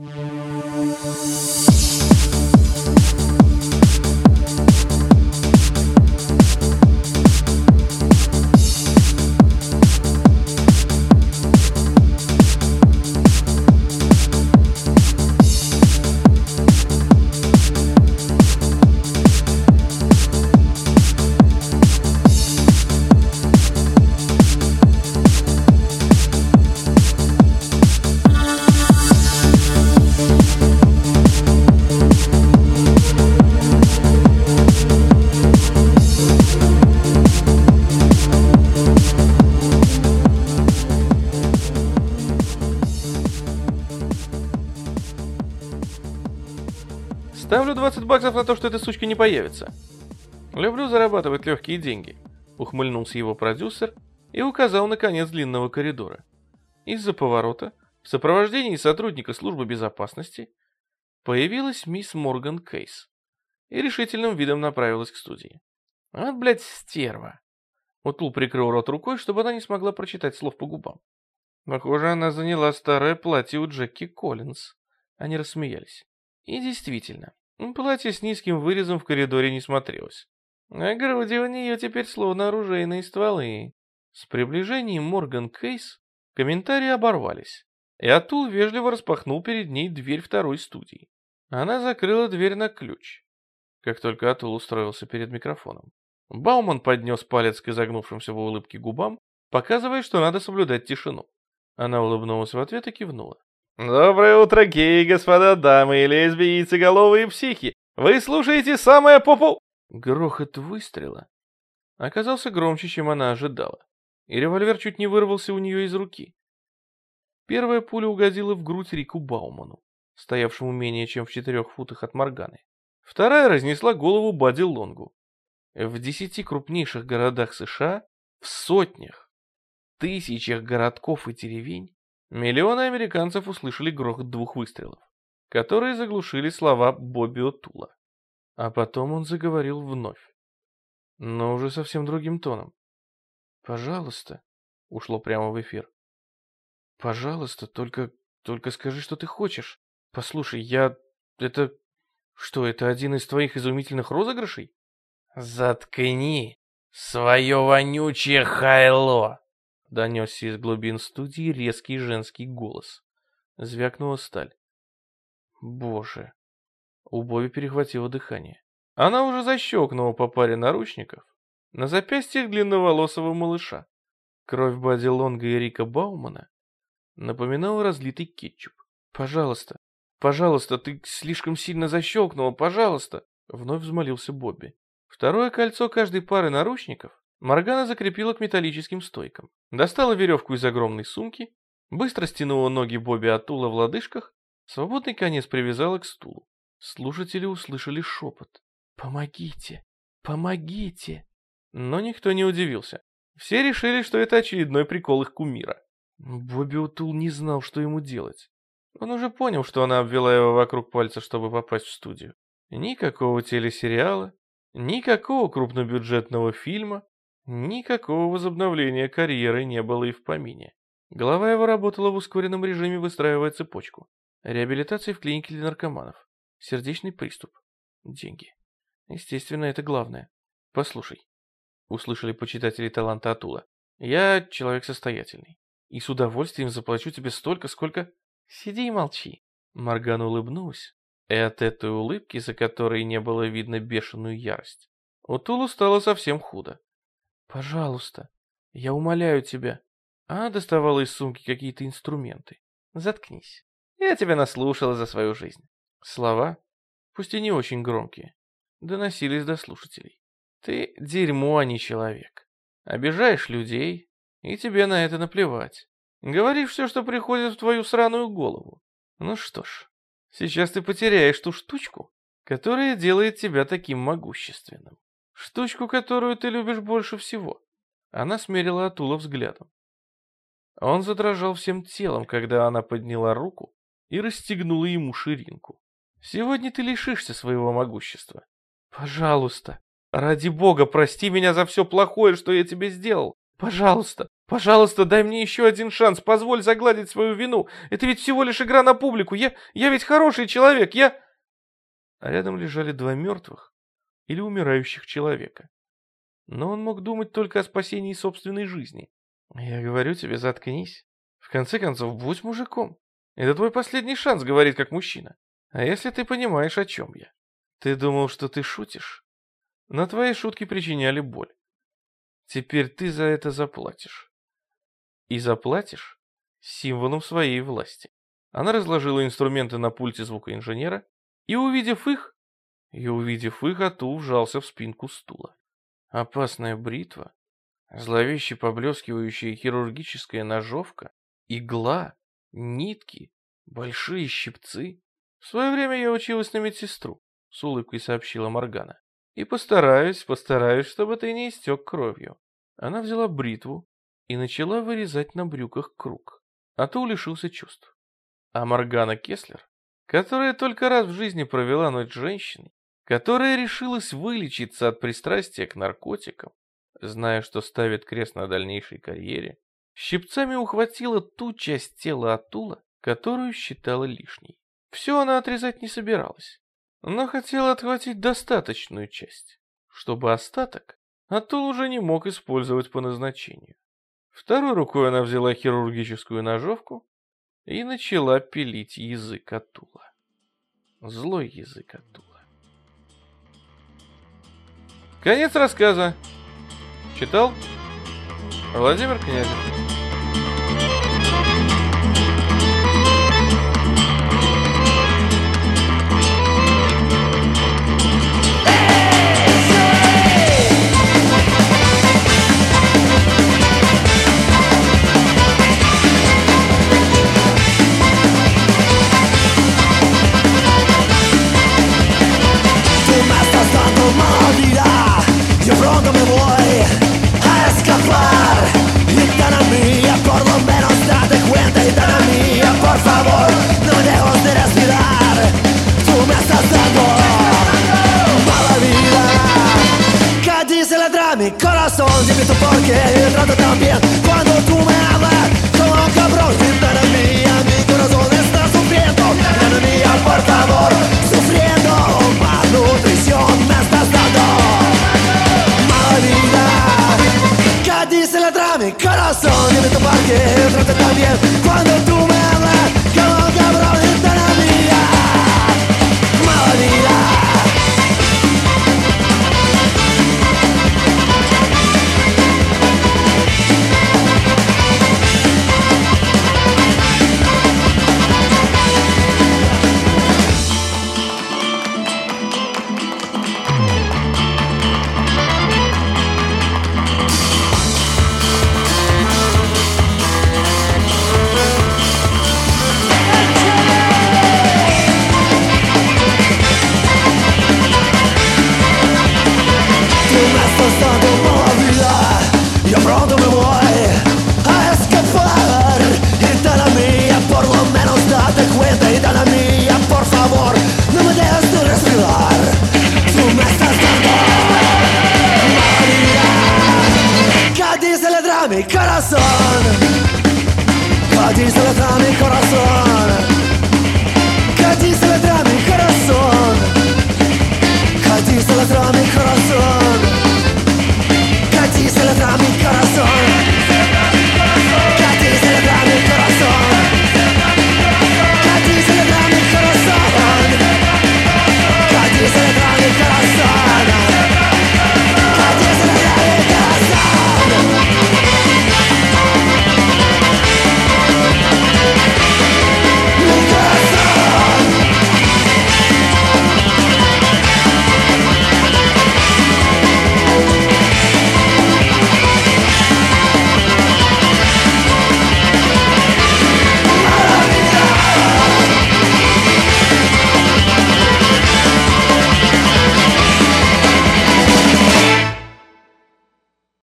Mm-hmm. Ставлю 20 баксов на то, что эта сучка не появится. Люблю зарабатывать легкие деньги. Ухмыльнулся его продюсер и указал на конец длинного коридора. Из-за поворота, в сопровождении сотрудника службы безопасности, появилась мисс Морган Кейс и решительным видом направилась к студии. Вот, блядь, стерва. Утул прикрыл рот рукой, чтобы она не смогла прочитать слов по губам. Похоже, она заняла старое платье у Джеки Коллинз. Они рассмеялись. И действительно, Платье с низким вырезом в коридоре не смотрелось. А груди у нее теперь словно оружейные стволы. С приближением Морган Кейс комментарии оборвались, и Атул вежливо распахнул перед ней дверь второй студии. Она закрыла дверь на ключ, как только Атул устроился перед микрофоном. Бауман поднес палец к изогнувшимся в улыбке губам, показывая, что надо соблюдать тишину. Она улыбнулась в ответ и кивнула. Доброе утро, геи, господа, дамы и лесбийцы, головые психи. Вы слушаете самое попу... Грохот выстрела оказался громче, чем она ожидала, и револьвер чуть не вырвался у нее из руки. Первая пуля угодила в грудь Рику Бауману, стоявшему менее чем в четырех футах от Морганы. Вторая разнесла голову Бади Лонгу. В десяти крупнейших городах США, в сотнях, тысячах городков и деревень Миллионы американцев услышали грохот двух выстрелов, которые заглушили слова Бобби О'Тула. А потом он заговорил вновь, но уже совсем другим тоном. «Пожалуйста», — ушло прямо в эфир. «Пожалуйста, только, только скажи, что ты хочешь. Послушай, я... Это... Что, это один из твоих изумительных розыгрышей?» «Заткни свое вонючее хайло!» Донесся из глубин студии резкий женский голос. Звякнула сталь. Боже. У Боби перехватило дыхание. Она уже защелкнула по паре наручников на запястьях длинноволосого малыша. Кровь Бади Лонга и Рика Баумана напоминала разлитый кетчуп. «Пожалуйста, пожалуйста, ты слишком сильно защелкнула, пожалуйста!» Вновь взмолился Бобби. Второе кольцо каждой пары наручников Моргана закрепила к металлическим стойкам, достала веревку из огромной сумки, быстро стянула ноги Бобби от тула в лодыжках, свободный конец привязала к стулу. Слушатели услышали шепот. «Помогите! Помогите!» Но никто не удивился. Все решили, что это очередной прикол их кумира. Бобби Утул не знал, что ему делать. Он уже понял, что она обвела его вокруг пальца, чтобы попасть в студию. Никакого телесериала, никакого крупнобюджетного фильма, Никакого возобновления карьеры не было и в помине. Голова его работала в ускоренном режиме, выстраивая цепочку. Реабилитация в клинике для наркоманов. Сердечный приступ. Деньги. Естественно, это главное. Послушай. Услышали почитатели таланта Атула. Я человек состоятельный. И с удовольствием заплачу тебе столько, сколько... Сиди и молчи. Морган улыбнулась. И от этой улыбки, за которой не было видно бешеную ярость, у Тулу стало совсем худо. «Пожалуйста, я умоляю тебя». Она доставала из сумки какие-то инструменты. «Заткнись. Я тебя наслушала за свою жизнь». Слова, пусть и не очень громкие, доносились до слушателей. «Ты дерьмо, а не человек. Обижаешь людей, и тебе на это наплевать. Говоришь все, что приходит в твою сраную голову. Ну что ж, сейчас ты потеряешь ту штучку, которая делает тебя таким могущественным». Штучку, которую ты любишь больше всего. Она смерила Атула взглядом. Он задрожал всем телом, когда она подняла руку и расстегнула ему ширинку. Сегодня ты лишишься своего могущества. Пожалуйста, ради бога, прости меня за все плохое, что я тебе сделал. Пожалуйста, пожалуйста, дай мне еще один шанс, позволь загладить свою вину. Это ведь всего лишь игра на публику. Я, я ведь хороший человек, я...» А рядом лежали два мертвых или умирающих человека. Но он мог думать только о спасении собственной жизни. «Я говорю тебе, заткнись. В конце концов, будь мужиком. Это твой последний шанс говорить как мужчина. А если ты понимаешь, о чем я? Ты думал, что ты шутишь? Но твои шутки причиняли боль. Теперь ты за это заплатишь. И заплатишь символом своей власти. Она разложила инструменты на пульте звукоинженера, и, увидев их, и увидев их, Атул вжался в спинку стула. Опасная бритва, зловеще поблескивающая хирургическая ножовка, игла, нитки, большие щипцы. В свое время я училась на медсестру, с улыбкой сообщила Моргана. И постараюсь, постараюсь, чтобы ты не истек кровью. Она взяла бритву и начала вырезать на брюках круг. А то лишился чувств. А Моргана Кеслер, которая только раз в жизни провела ночь женщиной, которая решилась вылечиться от пристрастия к наркотикам, зная, что ставит крест на дальнейшей карьере, щипцами ухватила ту часть тела Атула, которую считала лишней. Все она отрезать не собиралась но хотел отхватить достаточную часть, чтобы остаток Атул уже не мог использовать по назначению. Второй рукой она взяла хирургическую ножовку и начала пилить язык Атула. Злой язык Атула. Конец рассказа. Читал Владимир Князев.